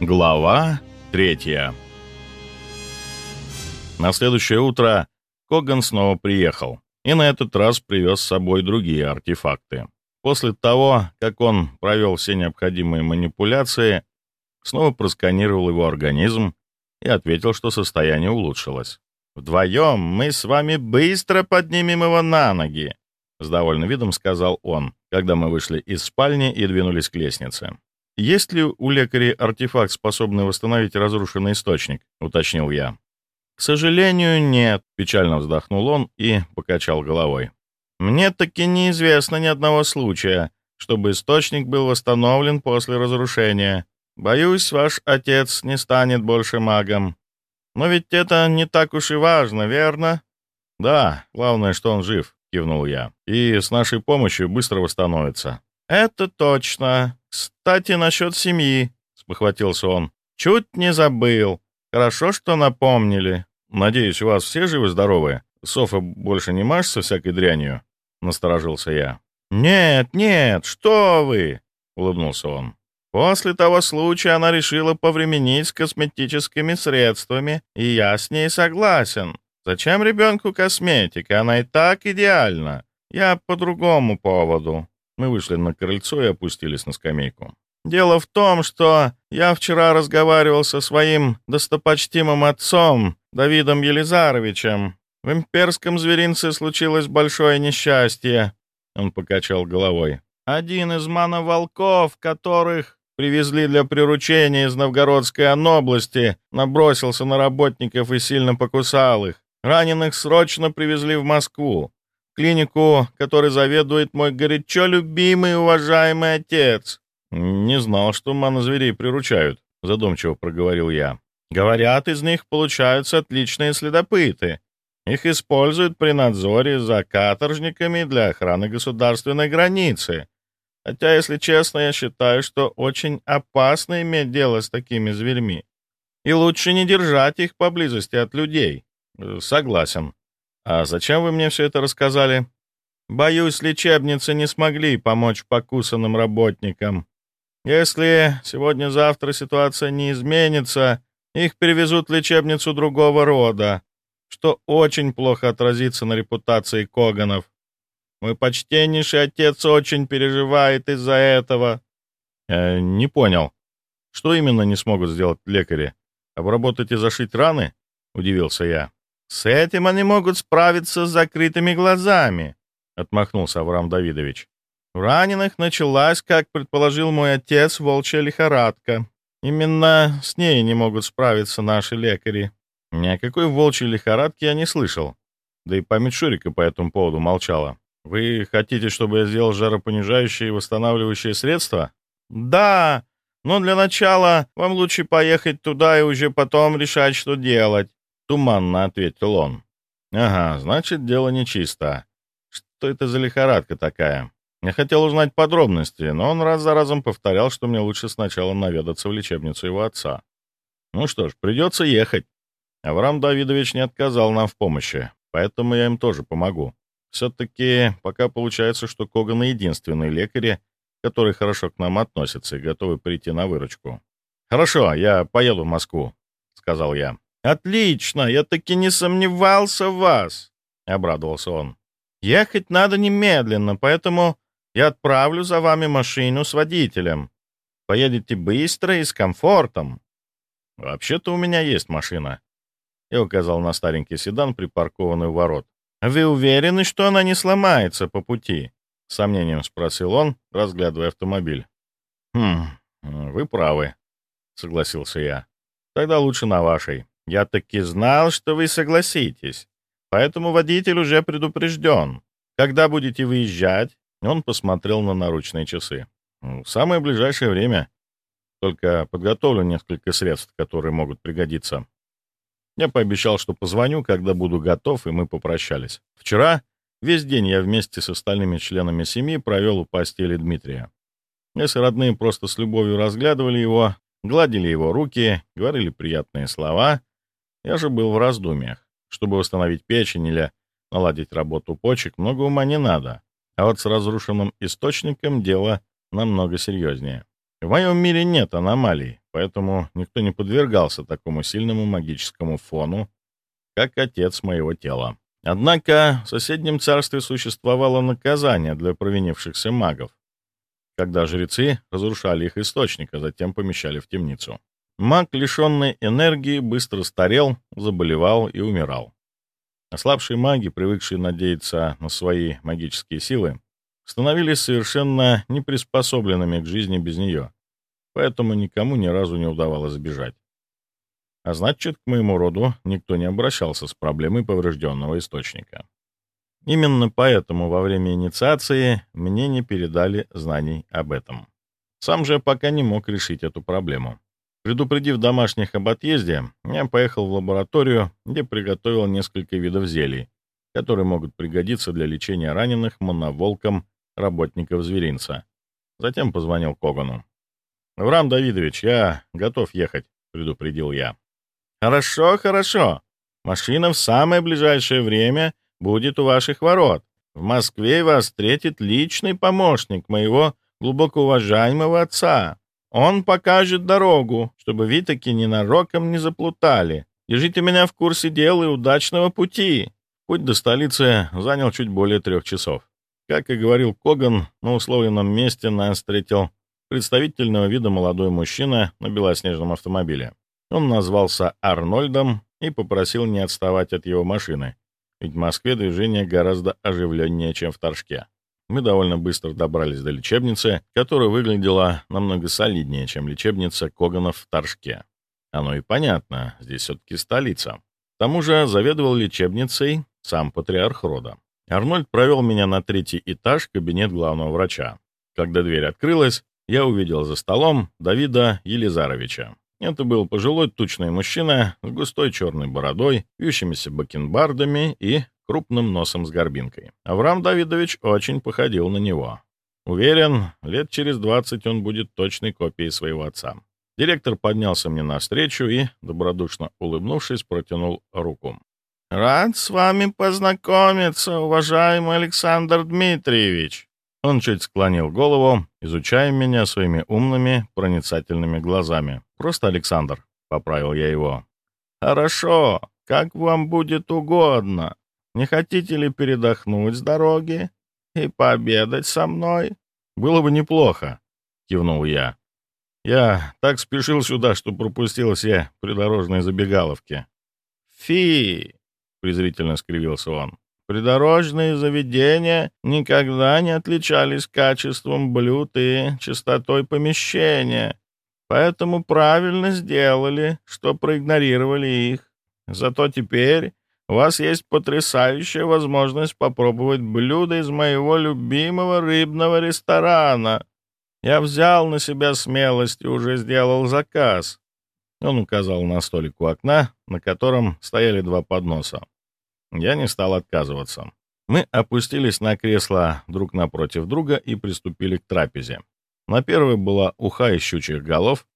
Глава третья На следующее утро Коган снова приехал, и на этот раз привез с собой другие артефакты. После того, как он провел все необходимые манипуляции, снова просканировал его организм и ответил, что состояние улучшилось. «Вдвоем мы с вами быстро поднимем его на ноги», — с довольным видом сказал он, когда мы вышли из спальни и двинулись к лестнице. «Есть ли у лекарей артефакт, способный восстановить разрушенный источник?» — уточнил я. «К сожалению, нет», — печально вздохнул он и покачал головой. «Мне таки неизвестно ни одного случая, чтобы источник был восстановлен после разрушения. Боюсь, ваш отец не станет больше магом. Но ведь это не так уж и важно, верно?» «Да, главное, что он жив», — кивнул я. «И с нашей помощью быстро восстановится». «Это точно. Кстати, насчет семьи», — спохватился он. «Чуть не забыл. Хорошо, что напомнили. Надеюсь, у вас все живы-здоровы? Софа больше не машется всякой дрянью?» — насторожился я. «Нет, нет, что вы!» — улыбнулся он. «После того случая она решила повременить с косметическими средствами, и я с ней согласен. Зачем ребенку косметика? Она и так идеальна. Я по другому поводу. Мы вышли на крыльцо и опустились на скамейку. Дело в том, что я вчера разговаривал со своим достопочтимым отцом, Давидом Елизаровичем. В имперском зверинце случилось большое несчастье. Он покачал головой. Один из мановолков, которых привезли для приручения из Новгородской области, набросился на работников и сильно покусал их. Раненых срочно привезли в Москву клинику, которой заведует мой горячо любимый и уважаемый отец». «Не знал, что манозверей приручают», — задумчиво проговорил я. «Говорят, из них получаются отличные следопыты. Их используют при надзоре за каторжниками для охраны государственной границы. Хотя, если честно, я считаю, что очень опасно иметь дело с такими зверьми. И лучше не держать их поблизости от людей». «Согласен», «А зачем вы мне все это рассказали?» «Боюсь, лечебницы не смогли помочь покусанным работникам. Если сегодня-завтра ситуация не изменится, их перевезут в лечебницу другого рода, что очень плохо отразится на репутации Коганов. Мой почтеннейший отец очень переживает из-за этого». «Я не понял. Что именно не смогут сделать лекари? Обработать и зашить раны?» — удивился я. «С этим они могут справиться с закрытыми глазами», — отмахнулся Авраам Давидович. «У раненых началась, как предположил мой отец, волчья лихорадка. Именно с ней не могут справиться наши лекари. Ни о какой волчьей лихорадке я не слышал. Да и память Шурика по этому поводу молчала. Вы хотите, чтобы я сделал жаропонижающие и восстанавливающие средства? Да, но для начала вам лучше поехать туда и уже потом решать, что делать. — туманно ответил он. «Ага, значит, дело нечисто. Что это за лихорадка такая?» Я хотел узнать подробности, но он раз за разом повторял, что мне лучше сначала наведаться в лечебницу его отца. Ну что ж, придется ехать. Авраам Давидович не отказал нам в помощи, поэтому я им тоже помогу. Все-таки пока получается, что Коган единственный лекарь, который хорошо к нам относится и готовы прийти на выручку. «Хорошо, я поеду в Москву», — сказал я. «Отлично! Я таки не сомневался в вас!» — обрадовался он. «Ехать надо немедленно, поэтому я отправлю за вами машину с водителем. Поедете быстро и с комфортом». «Вообще-то у меня есть машина». Я указал на старенький седан, припаркованный у ворот. «Вы уверены, что она не сломается по пути?» — сомнением спросил он, разглядывая автомобиль. «Хм, вы правы», — согласился я. «Тогда лучше на вашей». Я таки знал, что вы согласитесь. Поэтому водитель уже предупрежден. Когда будете выезжать?» Он посмотрел на наручные часы. «В самое ближайшее время. Только подготовлю несколько средств, которые могут пригодиться». Я пообещал, что позвоню, когда буду готов, и мы попрощались. Вчера весь день я вместе с остальными членами семьи провел у постели Дмитрия. Если родные просто с любовью разглядывали его, гладили его руки, говорили приятные слова, я же был в раздумьях. Чтобы восстановить печень или наладить работу почек, много ума не надо. А вот с разрушенным источником дело намного серьезнее. В моем мире нет аномалий, поэтому никто не подвергался такому сильному магическому фону, как отец моего тела. Однако в соседнем царстве существовало наказание для провинившихся магов, когда жрецы разрушали их источник, а затем помещали в темницу. Маг, лишенный энергии, быстро старел, заболевал и умирал. Ослабшие маги, привыкшие надеяться на свои магические силы, становились совершенно неприспособленными к жизни без нее, поэтому никому ни разу не удавалось сбежать. А значит, к моему роду никто не обращался с проблемой поврежденного источника. Именно поэтому во время инициации мне не передали знаний об этом. Сам же пока не мог решить эту проблему. Предупредив домашних об отъезде, я поехал в лабораторию, где приготовил несколько видов зелий, которые могут пригодиться для лечения раненых моноволком работников зверинца. Затем позвонил Когану. «Врам Давидович, я готов ехать», — предупредил я. «Хорошо, хорошо. Машина в самое ближайшее время будет у ваших ворот. В Москве вас встретит личный помощник моего глубоко уважаемого отца. Он покажет дорогу, чтобы вы таки ненароком не заплутали. Держите меня в курсе дел и удачного пути». Путь до столицы занял чуть более трех часов. Как и говорил Коган, на условленном месте нас встретил представительного вида молодой мужчина на белоснежном автомобиле. Он назвался Арнольдом и попросил не отставать от его машины, ведь в Москве движение гораздо оживленнее, чем в Торжке. Мы довольно быстро добрались до лечебницы, которая выглядела намного солиднее, чем лечебница Коганов в Торжке. Оно и понятно, здесь все-таки столица. К тому же заведовал лечебницей сам патриарх рода. Арнольд провел меня на третий этаж, кабинет главного врача. Когда дверь открылась, я увидел за столом Давида Елизаровича. Это был пожилой тучный мужчина с густой черной бородой, вьющимися бакенбардами и крупным носом с горбинкой. Авраам Давидович очень походил на него. Уверен, лет через двадцать он будет точной копией своего отца. Директор поднялся мне навстречу и, добродушно улыбнувшись, протянул руку. «Рад с вами познакомиться, уважаемый Александр Дмитриевич!» Он чуть склонил голову, изучая меня своими умными, проницательными глазами. «Просто Александр», — поправил я его. «Хорошо, как вам будет угодно. Не хотите ли передохнуть с дороги и пообедать со мной?» «Было бы неплохо», — кивнул я. «Я так спешил сюда, что пропустил все придорожные забегаловки». «Фи!» — презрительно скривился он. Придорожные заведения никогда не отличались качеством блюд и чистотой помещения, поэтому правильно сделали, что проигнорировали их. Зато теперь у вас есть потрясающая возможность попробовать блюда из моего любимого рыбного ресторана. Я взял на себя смелость и уже сделал заказ. Он указал на столик у окна, на котором стояли два подноса. Я не стал отказываться. Мы опустились на кресло друг напротив друга и приступили к трапезе. На первой была уха из щучьих голов,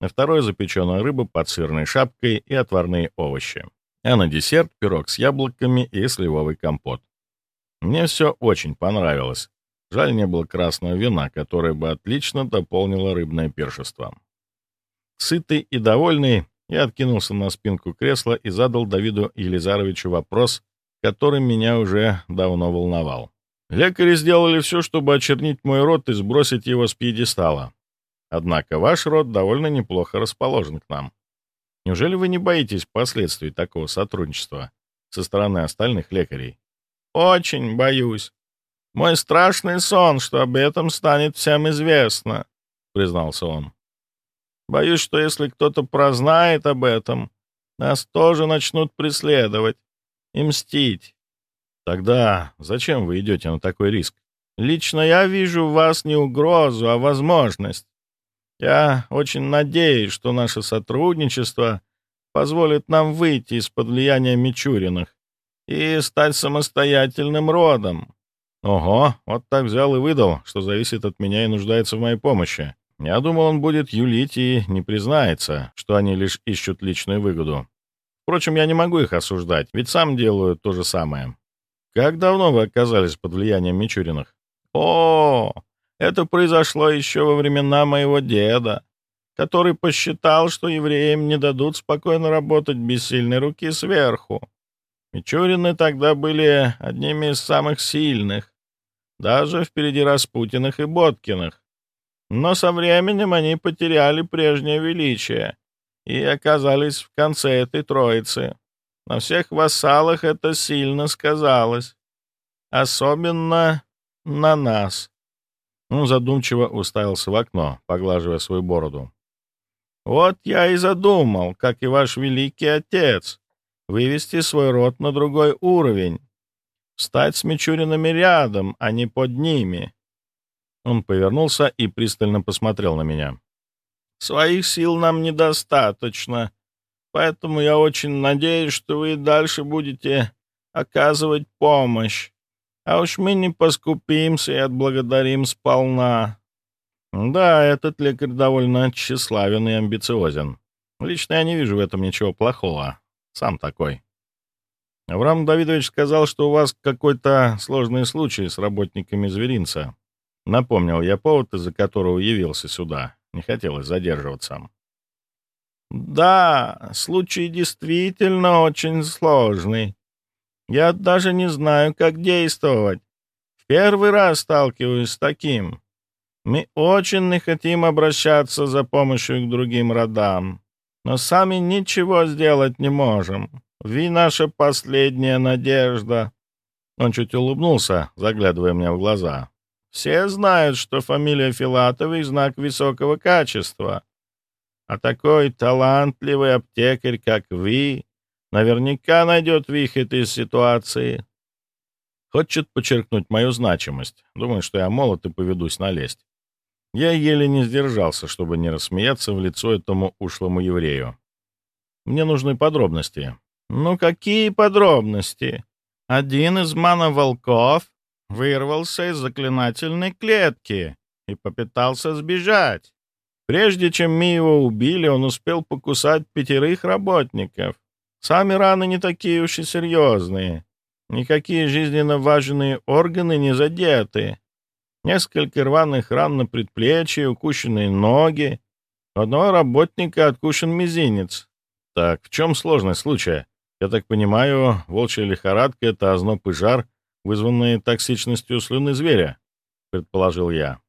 на второй — запеченная рыба под сырной шапкой и отварные овощи. А на десерт — пирог с яблоками и сливовый компот. Мне все очень понравилось. Жаль, не было красного вина, которое бы отлично дополнило рыбное пиршество. Сытый и довольный, я откинулся на спинку кресла и задал Давиду Елизаровичу вопрос, который меня уже давно волновал. Лекари сделали все, чтобы очернить мой род и сбросить его с пьедестала. Однако ваш род довольно неплохо расположен к нам. Неужели вы не боитесь последствий такого сотрудничества со стороны остальных лекарей? Очень боюсь. Мой страшный сон, что об этом станет всем известно, признался он. Боюсь, что если кто-то прознает об этом, нас тоже начнут преследовать и мстить. Тогда зачем вы идете на такой риск? Лично я вижу в вас не угрозу, а возможность. Я очень надеюсь, что наше сотрудничество позволит нам выйти из-под влияния Мичуриных и стать самостоятельным родом. Ого, вот так взял и выдал, что зависит от меня и нуждается в моей помощи. Я думал, он будет юлить и не признается, что они лишь ищут личную выгоду. Впрочем, я не могу их осуждать, ведь сам делаю то же самое. Как давно вы оказались под влиянием Мичуриных? О, Это произошло еще во времена моего деда, который посчитал, что евреям не дадут спокойно работать без сильной руки сверху. Мичурины тогда были одними из самых сильных, даже впереди Распутиных и Боткиных. Но со временем они потеряли прежнее величие и оказались в конце этой троицы. На всех вассалах это сильно сказалось. Особенно на нас. Он задумчиво уставился в окно, поглаживая свою бороду. «Вот я и задумал, как и ваш великий отец, вывести свой род на другой уровень, стать с Мичуринами рядом, а не под ними». Он повернулся и пристально посмотрел на меня. «Своих сил нам недостаточно, поэтому я очень надеюсь, что вы дальше будете оказывать помощь. А уж мы не поскупимся и отблагодарим сполна. Да, этот лекарь довольно тщеславен и амбициозен. Лично я не вижу в этом ничего плохого. Сам такой. Авраам Давидович сказал, что у вас какой-то сложный случай с работниками зверинца. Напомнил я повод, из-за которого явился сюда. Не хотелось задерживаться. Да, случай действительно очень сложный. Я даже не знаю, как действовать. В первый раз сталкиваюсь с таким. Мы очень не хотим обращаться за помощью к другим родам, но сами ничего сделать не можем. Вы наша последняя надежда». Он чуть улыбнулся, заглядывая мне в глаза. «Все знают, что фамилия Филатовой — знак высокого качества. А такой талантливый аптекарь, как вы, Наверняка найдет выход из ситуации. Хочет подчеркнуть мою значимость. Думает, что я молод и поведусь налезть. Я еле не сдержался, чтобы не рассмеяться в лицо этому ушлому еврею. Мне нужны подробности. Ну какие подробности? Один из мана-волков вырвался из заклинательной клетки и попытался сбежать. Прежде чем мы его убили, он успел покусать пятерых работников. Сами раны не такие уж и серьезные. Никакие жизненно важные органы не задеты. Несколько рваных ран на предплечье, укушенные ноги. У одного работника откушен мизинец. Так, в чем сложность случая? Я так понимаю, волчья лихорадка — это озноб и жар, вызванные токсичностью слюны зверя, — предположил я.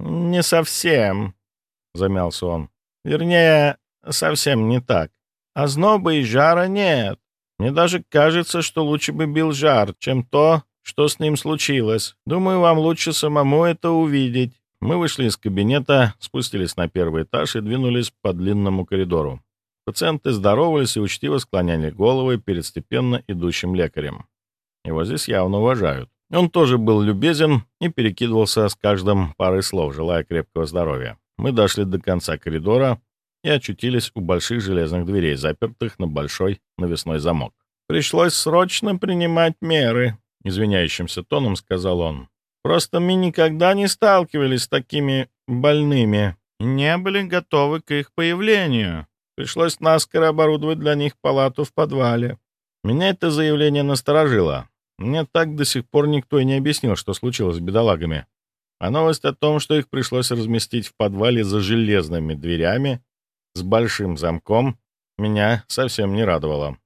«Не совсем», — замялся он. «Вернее, совсем не так. Озноба и жара нет. Мне даже кажется, что лучше бы бил жар, чем то, что с ним случилось. Думаю, вам лучше самому это увидеть. Мы вышли из кабинета, спустились на первый этаж и двинулись по длинному коридору. Пациенты здоровались и учтиво склоняли головы перед степенно идущим лекарем. Его здесь явно уважают. Он тоже был любезен и перекидывался с каждым парой слов, желая крепкого здоровья. Мы дошли до конца коридора, и очутились у больших железных дверей, запертых на большой навесной замок. «Пришлось срочно принимать меры», — извиняющимся тоном сказал он. «Просто мы никогда не сталкивались с такими больными не были готовы к их появлению. Пришлось наскоро оборудовать для них палату в подвале». Меня это заявление насторожило. Мне так до сих пор никто и не объяснил, что случилось с бедолагами. А новость о том, что их пришлось разместить в подвале за железными дверями, с большим замком меня совсем не радовало.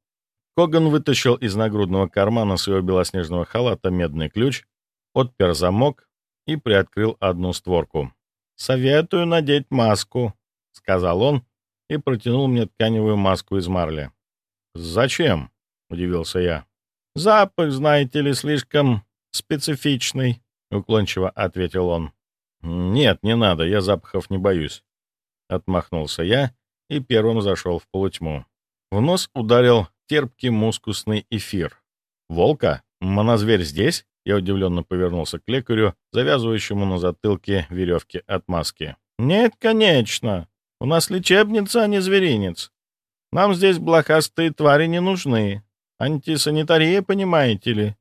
Коган вытащил из нагрудного кармана своего белоснежного халата медный ключ, отпер замок и приоткрыл одну створку. «Советую надеть маску», — сказал он и протянул мне тканевую маску из марли. «Зачем?» — удивился я. «Запах, знаете ли, слишком специфичный», — уклончиво ответил он. «Нет, не надо, я запахов не боюсь». Отмахнулся я и первым зашел в полутьму. В нос ударил терпкий мускусный эфир. «Волка? Монозверь здесь?» Я удивленно повернулся к лекарю, завязывающему на затылке веревки от маски. «Нет, конечно. У нас лечебница, а не зверинец. Нам здесь блохастые твари не нужны. Антисанитария, понимаете ли?»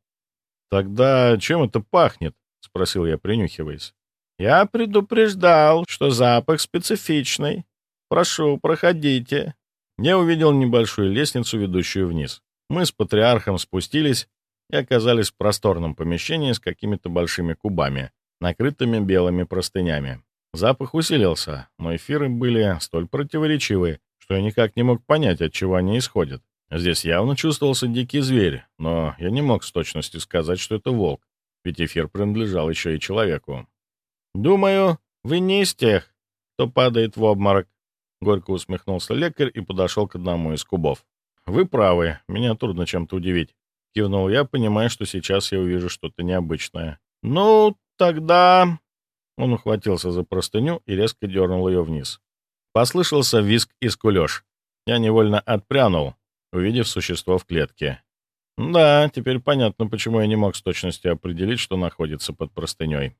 «Тогда чем это пахнет?» — спросил я, принюхиваясь. «Я предупреждал, что запах специфичный. Прошу, проходите». Я увидел небольшую лестницу, ведущую вниз. Мы с патриархом спустились и оказались в просторном помещении с какими-то большими кубами, накрытыми белыми простынями. Запах усилился, но эфиры были столь противоречивы, что я никак не мог понять, от чего они исходят. Здесь явно чувствовался дикий зверь, но я не мог с точностью сказать, что это волк, ведь эфир принадлежал еще и человеку. «Думаю, вы не из тех, кто падает в обморок», — горько усмехнулся лекарь и подошел к одному из кубов. «Вы правы, меня трудно чем-то удивить», — кивнул я, понимая, что сейчас я увижу что-то необычное. «Ну, тогда...» Он ухватился за простыню и резко дернул ее вниз. Послышался визг и скулеж. Я невольно отпрянул, увидев существо в клетке. Да, теперь понятно, почему я не мог с точностью определить, что находится под простыней.